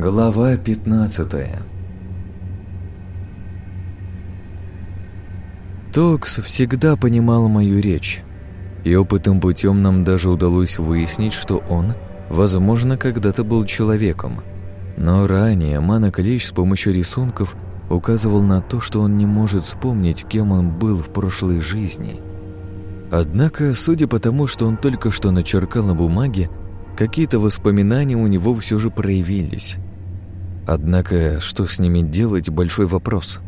Глава 15 Токс всегда понимал мою речь, и опытным путем нам даже удалось выяснить, что он, возможно, когда-то был человеком. Но ранее Мана Клещ с помощью рисунков указывал на то, что он не может вспомнить, кем он был в прошлой жизни. Однако, судя по тому, что он только что начеркал на бумаге, какие-то воспоминания у него все же проявились. Однако, что с ними делать – большой вопрос.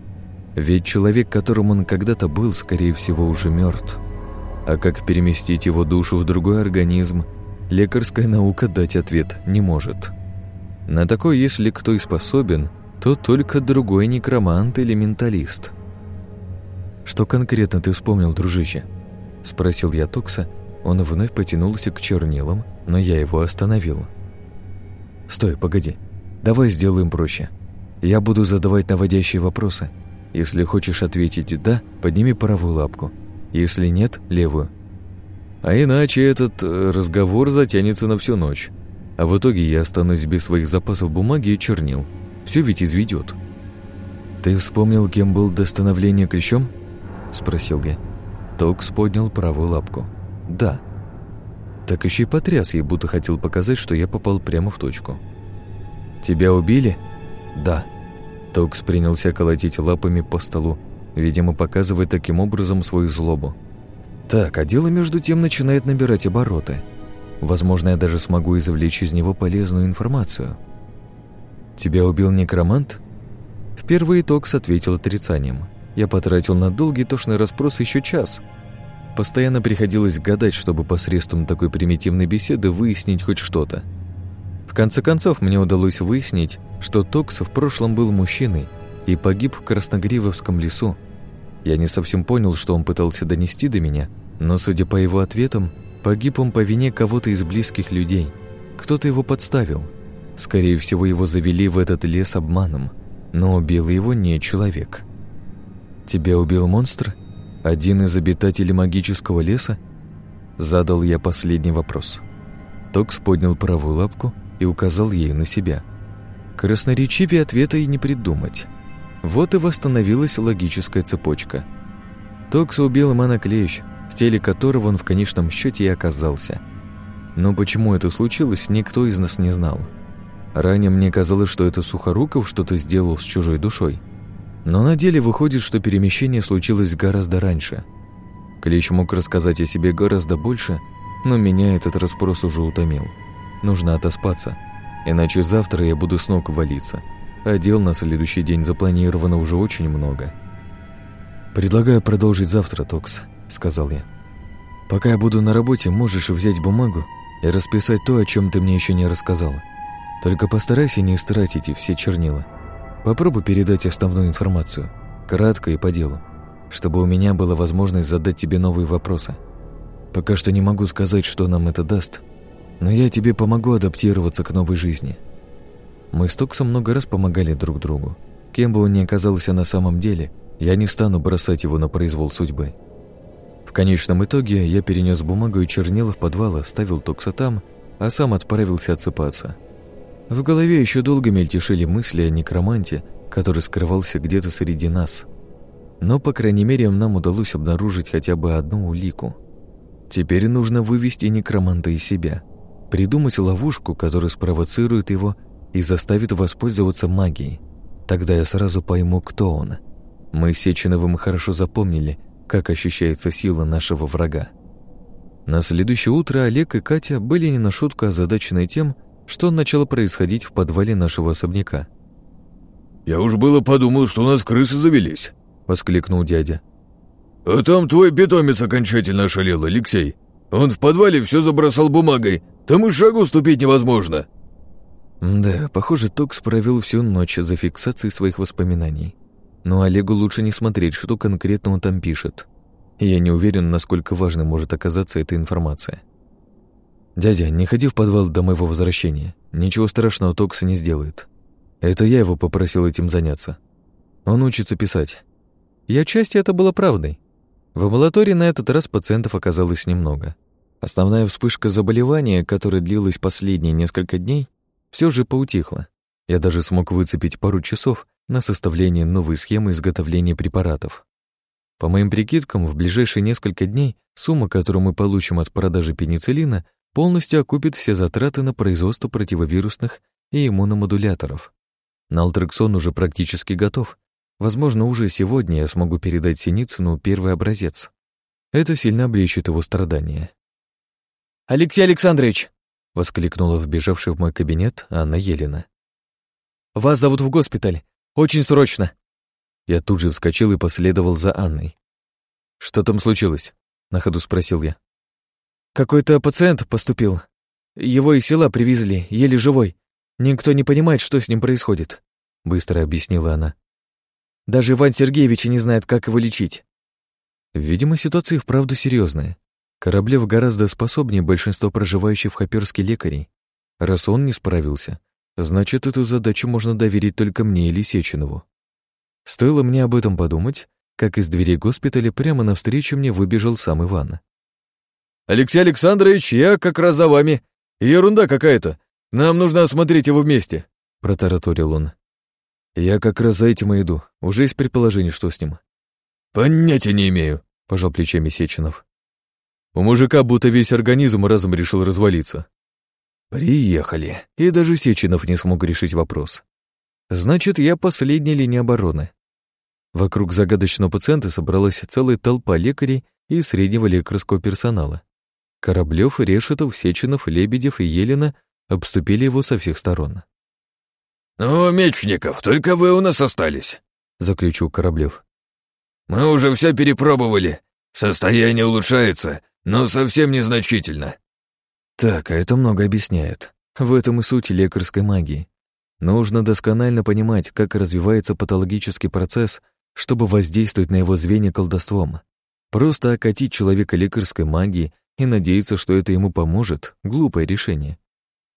Ведь человек, которым он когда-то был, скорее всего, уже мертв. А как переместить его душу в другой организм, лекарская наука дать ответ не может. На такой, если кто и способен, то только другой некромант или менталист. «Что конкретно ты вспомнил, дружище?» – спросил я Токса. Он вновь потянулся к чернилам, но я его остановил. «Стой, погоди. Давай сделаем проще. Я буду задавать наводящие вопросы. Если хочешь ответить «да», подними правую лапку. Если нет – левую. А иначе этот э, разговор затянется на всю ночь. А в итоге я останусь без своих запасов бумаги и чернил. Все ведь изведет. «Ты вспомнил, кем был до становления клещом?» – спросил я. Токс поднял правую лапку. «Да». Так еще и потряс ей, будто хотел показать, что я попал прямо в точку. «Тебя убили?» «Да». Токс принялся колотить лапами по столу, видимо, показывая таким образом свою злобу. Так, а дело между тем начинает набирать обороты. Возможно, я даже смогу извлечь из него полезную информацию. «Тебя убил некромант?» Впервые Токс ответил отрицанием. Я потратил на долгий тошный расспрос еще час. Постоянно приходилось гадать, чтобы посредством такой примитивной беседы выяснить хоть что-то. В конце концов, мне удалось выяснить, что Токс в прошлом был мужчиной и погиб в Красногривовском лесу. Я не совсем понял, что он пытался донести до меня, но, судя по его ответам, погиб он по вине кого-то из близких людей. Кто-то его подставил. Скорее всего, его завели в этот лес обманом, но убил его не человек. «Тебя убил монстр? Один из обитателей магического леса?» Задал я последний вопрос. Токс поднял правую лапку и указал ею на себя. Красноречивее ответа и не придумать. Вот и восстановилась логическая цепочка. Токса убил Манаклещ, в теле которого он в конечном счете и оказался. Но почему это случилось, никто из нас не знал. Ранее мне казалось, что это Сухоруков что-то сделал с чужой душой. Но на деле выходит, что перемещение случилось гораздо раньше. Клещ мог рассказать о себе гораздо больше, но меня этот расспрос уже утомил. Нужно отоспаться, иначе завтра я буду с ног валиться. А дел на следующий день запланировано уже очень много. «Предлагаю продолжить завтра, Токс», — сказал я. «Пока я буду на работе, можешь взять бумагу и расписать то, о чем ты мне еще не рассказал. Только постарайся не истратить все чернила. Попробуй передать основную информацию, кратко и по делу, чтобы у меня была возможность задать тебе новые вопросы. Пока что не могу сказать, что нам это даст, но я тебе помогу адаптироваться к новой жизни. Мы с Токсом много раз помогали друг другу. Кем бы он ни оказался на самом деле, я не стану бросать его на произвол судьбы. В конечном итоге я перенес бумагу и чернила в подвал, оставил Токса там, а сам отправился отсыпаться. В голове еще долго мельтешили мысли о некроманте, который скрывался где-то среди нас. Но, по крайней мере, нам удалось обнаружить хотя бы одну улику. Теперь нужно вывести некроманта из себя – Придумать ловушку, которая спровоцирует его и заставит воспользоваться магией. Тогда я сразу пойму, кто он. Мы с Сеченовым хорошо запомнили, как ощущается сила нашего врага. На следующее утро Олег и Катя были не на шутку озадачены тем, что начало происходить в подвале нашего особняка. «Я уж было подумал, что у нас крысы завелись», — воскликнул дядя. «А там твой питомец окончательно ошалел, Алексей. Он в подвале все забросал бумагой, там и шагу ступить невозможно». Да, похоже, Токс провел всю ночь за фиксацией своих воспоминаний. Но Олегу лучше не смотреть, что конкретно он там пишет. я не уверен, насколько важной может оказаться эта информация. «Дядя, не ходи в подвал до моего возвращения. Ничего страшного Токса не сделает. Это я его попросил этим заняться. Он учится писать». И отчасти это было правдой. В амбулатории на этот раз пациентов оказалось немного. Основная вспышка заболевания, которая длилась последние несколько дней, все же поутихла. Я даже смог выцепить пару часов на составление новой схемы изготовления препаратов. По моим прикидкам, в ближайшие несколько дней сумма, которую мы получим от продажи пенициллина, полностью окупит все затраты на производство противовирусных и иммуномодуляторов. Налтрексон уже практически готов. Возможно, уже сегодня я смогу передать Синицыну первый образец. Это сильно облегчит его страдания. «Алексей Александрович!» — воскликнула вбежавшая в мой кабинет Анна Елена. «Вас зовут в госпиталь. Очень срочно!» Я тут же вскочил и последовал за Анной. «Что там случилось?» — на ходу спросил я. «Какой-то пациент поступил. Его из села привезли, еле живой. Никто не понимает, что с ним происходит», — быстро объяснила она. «Даже Иван Сергеевич не знает, как его лечить». Видимо, ситуация вправду серьезная. Кораблев гораздо способнее большинства проживающих в Хаперске лекарей. Раз он не справился, значит, эту задачу можно доверить только мне или Сеченову. Стоило мне об этом подумать, как из дверей госпиталя прямо навстречу мне выбежал сам Иван. «Алексей Александрович, я как раз за вами. Ерунда какая-то. Нам нужно осмотреть его вместе», — протараторил он. «Я как раз за этим и иду. Уже есть предположение, что с ним?» «Понятия не имею», — пожал плечами Сеченов. У мужика будто весь организм разом решил развалиться. Приехали, и даже Сеченов не смог решить вопрос. Значит, я последняя линия обороны. Вокруг загадочного пациента собралась целая толпа лекарей и среднего лекарского персонала. Кораблев, Решетов, Сеченов, Лебедев и Елена обступили его со всех сторон. «Ну, Мечников, только вы у нас остались», — заключил Кораблев. «Мы уже все перепробовали. Состояние улучшается, но совсем незначительно». Так, а это много объясняет. В этом и суть лекарской магии. Нужно досконально понимать, как развивается патологический процесс, чтобы воздействовать на его звенья колдовством. Просто окатить человека лекарской магией и надеяться, что это ему поможет — глупое решение.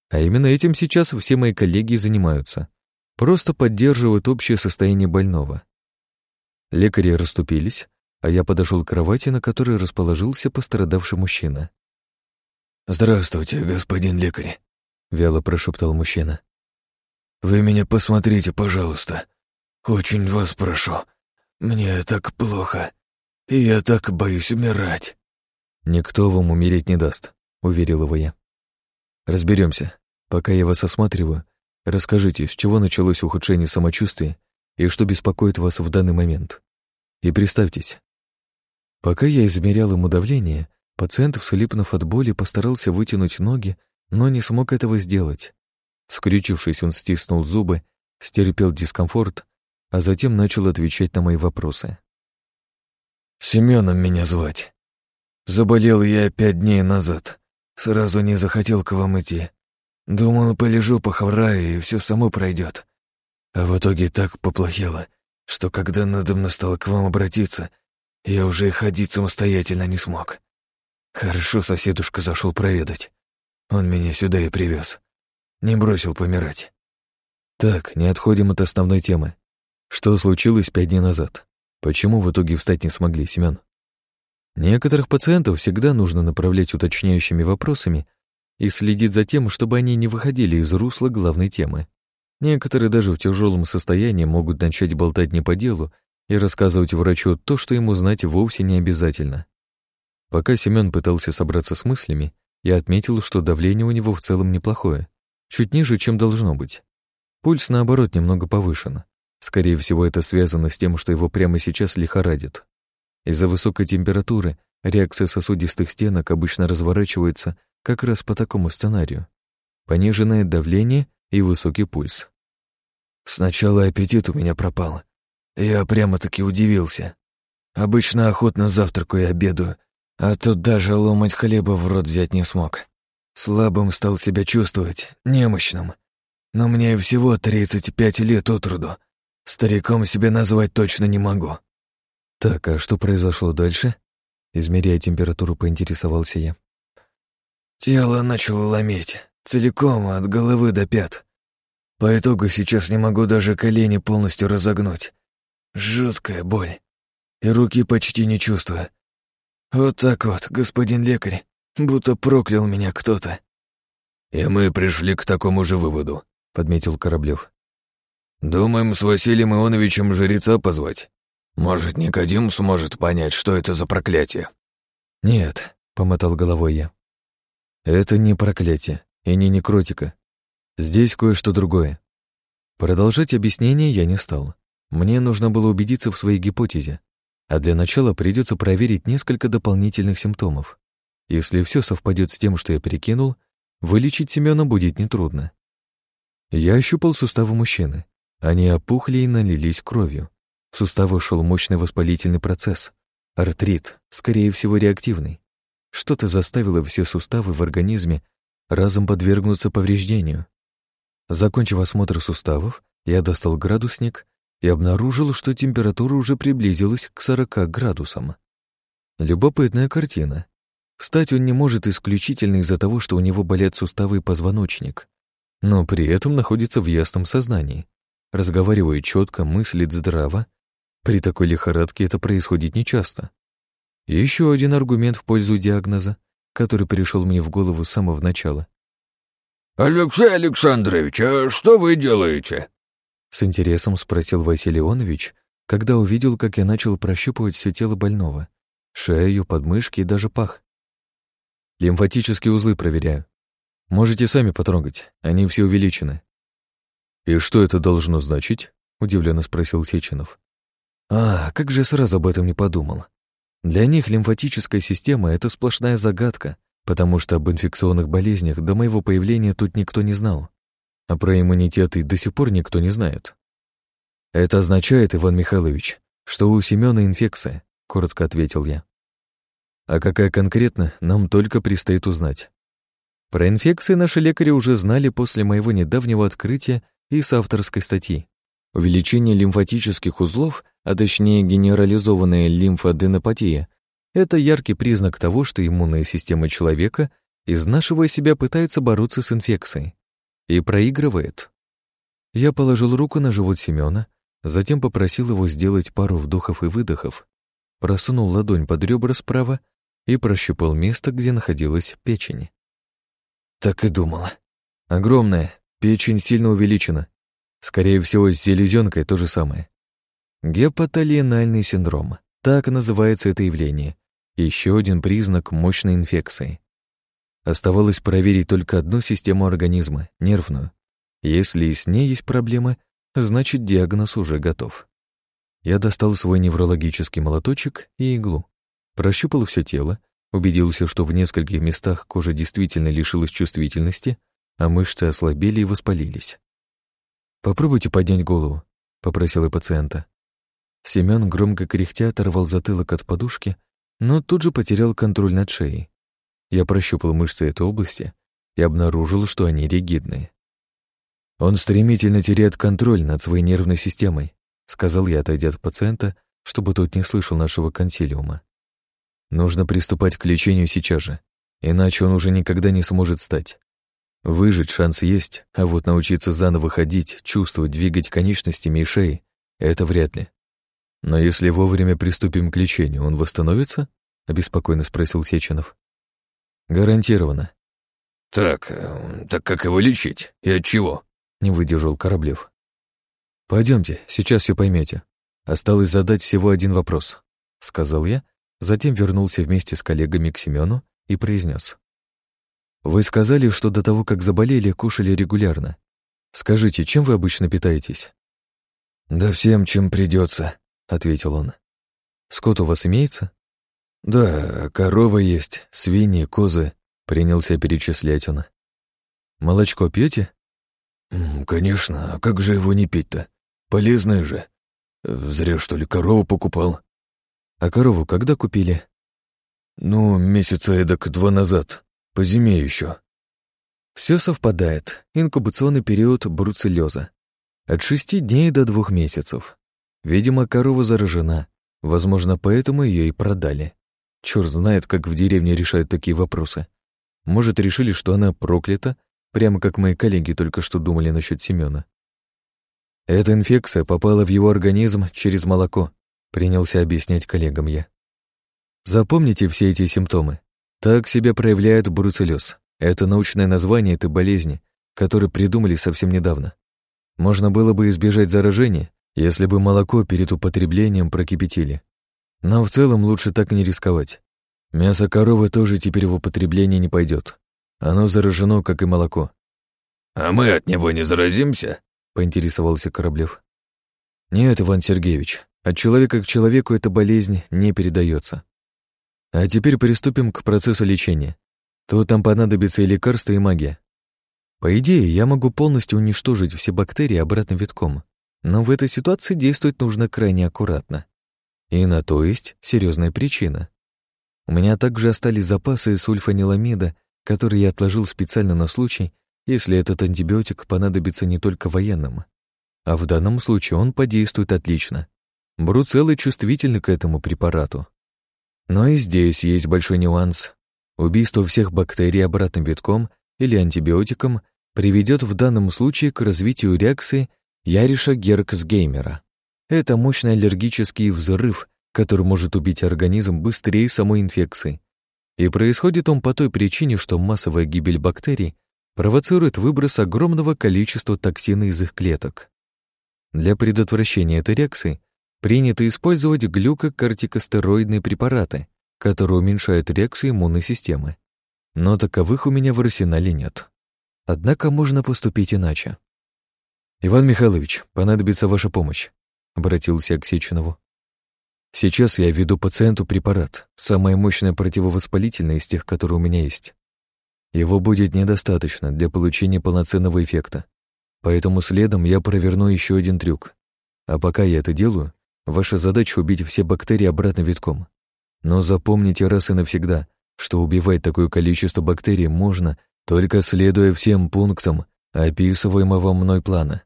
А именно этим сейчас все мои коллеги занимаются. Просто поддерживают общее состояние больного. Лекари расступились, а я подошел к кровати, на которой расположился пострадавший мужчина. «Здравствуйте, господин лекарь», — вяло прошептал мужчина. «Вы меня посмотрите, пожалуйста. Очень вас прошу. Мне так плохо, и я так боюсь умирать». «Никто вам умереть не даст», — уверил его я. Разберемся. Пока я вас осматриваю, расскажите, с чего началось ухудшение самочувствия и что беспокоит вас в данный момент. И представьтесь, Пока я измерял ему давление, пациент, всхлипнув от боли, постарался вытянуть ноги, но не смог этого сделать. Скрючившись, он стиснул зубы, стерпел дискомфорт, а затем начал отвечать на мои вопросы. «Семеном меня звать. Заболел я пять дней назад. Сразу не захотел к вам идти. Думал, полежу, похвораю, и все само пройдет. А в итоге так поплохело, что когда надо мной стало к вам обратиться — я уже ходить самостоятельно не смог. Хорошо соседушка зашел проведать. Он меня сюда и привез. Не бросил помирать. Так, не отходим от основной темы. Что случилось пять дней назад? Почему в итоге встать не смогли, Семен? Некоторых пациентов всегда нужно направлять уточняющими вопросами и следить за тем, чтобы они не выходили из русла главной темы. Некоторые даже в тяжелом состоянии могут начать болтать не по делу и рассказывать врачу то, что ему знать вовсе не обязательно. Пока Семён пытался собраться с мыслями, я отметил, что давление у него в целом неплохое, чуть ниже, чем должно быть. Пульс, наоборот, немного повышен. Скорее всего, это связано с тем, что его прямо сейчас лихорадит. Из-за высокой температуры реакция сосудистых стенок обычно разворачивается как раз по такому сценарию. Пониженное давление и высокий пульс. Сначала аппетит у меня пропал, я прямо-таки удивился. Обычно охотно завтракаю и обедаю, а тут даже ломать хлеба в рот взять не смог. Слабым стал себя чувствовать, немощным. Но мне всего 35 лет от роду. Стариком себя назвать точно не могу. Так, а что произошло дальше? Измеряя температуру, поинтересовался я. Тело начало лометь, целиком от головы до пят. По итогу сейчас не могу даже колени полностью разогнуть. Жуткая боль. И руки почти не чувствую. Вот так вот, господин лекарь, будто проклял меня кто-то. И мы пришли к такому же выводу, подметил Кораблев. Думаем с Василием Ионовичем жреца позвать. Может, Никодим сможет понять, что это за проклятие?» «Нет», — помотал головой я. «Это не проклятие и не некротика. Здесь кое-что другое. Продолжать объяснение я не стал. Мне нужно было убедиться в своей гипотезе, а для начала придется проверить несколько дополнительных симптомов. Если все совпадет с тем, что я перекинул, вылечить Семена будет нетрудно. Я ощупал суставы мужчины. Они опухли и налились кровью. В суставах шел мощный воспалительный процесс. Артрит, скорее всего, реактивный. Что-то заставило все суставы в организме разом подвергнуться повреждению. Закончив осмотр суставов, я достал градусник и обнаружил, что температура уже приблизилась к 40 градусам. Любопытная картина. Встать он не может исключительно из-за того, что у него болят суставы и позвоночник, но при этом находится в ясном сознании. Разговаривает четко, мыслит здраво. При такой лихорадке это происходит нечасто. Еще один аргумент в пользу диагноза, который пришел мне в голову с самого начала. «Алексей Александрович, а что вы делаете?» С интересом спросил Василий Ионович, когда увидел, как я начал прощупывать все тело больного. Шею, подмышки и даже пах. Лимфатические узлы проверяю. Можете сами потрогать, они все увеличены. «И что это должно значить?» — удивленно спросил Сеченов. «А, как же сразу об этом не подумал. Для них лимфатическая система — это сплошная загадка, потому что об инфекционных болезнях до моего появления тут никто не знал, а про иммунитет и до сих пор никто не знает. «Это означает, Иван Михайлович, что у Семёна инфекция», — коротко ответил я. «А какая конкретно, нам только предстоит узнать». Про инфекции наши лекари уже знали после моего недавнего открытия и с авторской статьи. Увеличение лимфатических узлов, а точнее генерализованная лимфоденопатия, это яркий признак того, что иммунная система человека, изнашивая себя, пытается бороться с инфекцией. И проигрывает. Я положил руку на живот Семёна, затем попросил его сделать пару вдохов и выдохов, просунул ладонь под ребра справа и прощупал место, где находилась печень. Так и думала. Огромная, печень сильно увеличена. Скорее всего, с селезенкой то же самое. Гепатолиенальный синдром. Так называется это явление. Еще один признак мощной инфекции. Оставалось проверить только одну систему организма, нервную. Если и с ней есть проблемы, значит диагноз уже готов. Я достал свой неврологический молоточек и иглу. Прощупал все тело, убедился, что в нескольких местах кожа действительно лишилась чувствительности, а мышцы ослабели и воспалились. «Попробуйте поднять голову», — попросил я пациента. Семен громко кряхтя оторвал затылок от подушки но тут же потерял контроль над шеей. Я прощупал мышцы этой области и обнаружил, что они ригидные. «Он стремительно теряет контроль над своей нервной системой», сказал я, отойдя от пациента, чтобы тот не слышал нашего консилиума. «Нужно приступать к лечению сейчас же, иначе он уже никогда не сможет стать. Выжить шанс есть, а вот научиться заново ходить, чувствовать, двигать конечностями и шеей — это вряд ли. «Но если вовремя приступим к лечению, он восстановится?» — обеспокоенно спросил Сеченов. «Гарантированно». «Так, э, так как его лечить? И от чего?» — не выдержал Кораблев. Пойдемте, сейчас все поймете. Осталось задать всего один вопрос», — сказал я, затем вернулся вместе с коллегами к Семену и произнес. «Вы сказали, что до того, как заболели, кушали регулярно. Скажите, чем вы обычно питаетесь?» «Да всем, чем придется», — ответил он. «Скот у вас имеется?» «Да, корова есть, свиньи, козы», — принялся перечислять он. «Молочко пьете? «Конечно, а как же его не пить-то? Полезное же. Зря, что ли, корову покупал». «А корову когда купили?» «Ну, месяца эдак два назад, по зиме еще. Все совпадает. Инкубационный период бруцеллеза. От шести дней до двух месяцев. Видимо, корова заражена. Возможно, поэтому ее и продали. Черт знает, как в деревне решают такие вопросы. Может, решили, что она проклята, прямо как мои коллеги только что думали насчет Семена. Эта инфекция попала в его организм через молоко, принялся объяснять коллегам я. Запомните все эти симптомы. Так себя проявляет бруцеллез. Это научное название этой болезни, которую придумали совсем недавно. Можно было бы избежать заражения, если бы молоко перед употреблением прокипятили. Но в целом лучше так и не рисковать. Мясо коровы тоже теперь в употребление не пойдет. Оно заражено, как и молоко. «А мы от него не заразимся?» — поинтересовался Кораблев. «Нет, Иван Сергеевич, от человека к человеку эта болезнь не передается. А теперь приступим к процессу лечения. Тут там понадобится и лекарство, и магия. По идее, я могу полностью уничтожить все бактерии обратным витком, но в этой ситуации действовать нужно крайне аккуратно. И на то есть серьезная причина. У меня также остались запасы сульфаниламида, которые я отложил специально на случай, если этот антибиотик понадобится не только военным. А в данном случае он подействует отлично. Бруцеллы чувствительны к этому препарату. Но и здесь есть большой нюанс. Убийство всех бактерий обратным витком или антибиотиком приведет в данном случае к развитию реакции Яриша Герксгеймера. Это мощный аллергический взрыв, который может убить организм быстрее самой инфекции. И происходит он по той причине, что массовая гибель бактерий провоцирует выброс огромного количества токсина из их клеток. Для предотвращения этой реакции принято использовать глюкокортикостероидные препараты, которые уменьшают реакцию иммунной системы. Но таковых у меня в арсенале нет. Однако можно поступить иначе. «Иван Михайлович, понадобится ваша помощь», — обратился к Сеченову. «Сейчас я введу пациенту препарат, самое мощное противовоспалительное из тех, которые у меня есть. Его будет недостаточно для получения полноценного эффекта, поэтому следом я проверну еще один трюк. А пока я это делаю, Ваша задача — убить все бактерии обратно витком. Но запомните раз и навсегда, что убивать такое количество бактерий можно, только следуя всем пунктам описываемого мной плана.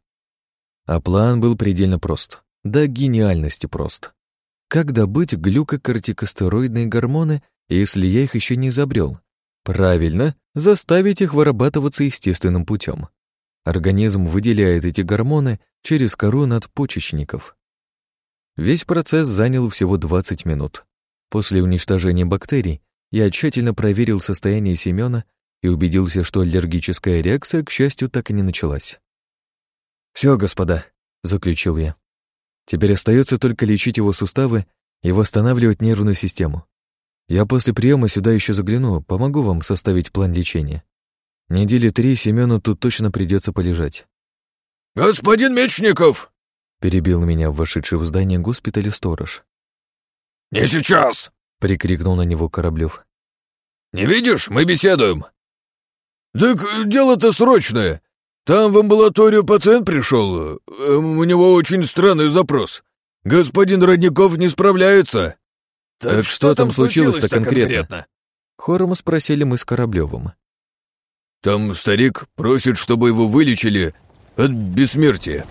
А план был предельно прост. До гениальности прост. Как добыть глюкокортикостероидные гормоны, если я их еще не изобрел? Правильно, заставить их вырабатываться естественным путем. Организм выделяет эти гормоны через кору надпочечников. Весь процесс занял всего 20 минут. После уничтожения бактерий я тщательно проверил состояние Семёна и убедился, что аллергическая реакция, к счастью, так и не началась. «Все, господа», — заключил я. «Теперь остается только лечить его суставы и восстанавливать нервную систему. Я после приема сюда еще загляну, помогу вам составить план лечения. Недели три Семену тут точно придется полежать». «Господин Мечников!» Перебил меня вошедший в здание госпиталя сторож. «Не сейчас!» — прикрикнул на него Кораблев. «Не видишь, мы беседуем!» «Так дело-то срочное. Там в амбулаторию пациент пришел. Эм, у него очень странный запрос. Господин Родников не справляется». «Так, так что, там случилось-то конкретно?» конкретно? Хором спросили мы с Кораблевым. «Там старик просит, чтобы его вылечили от бессмертия»,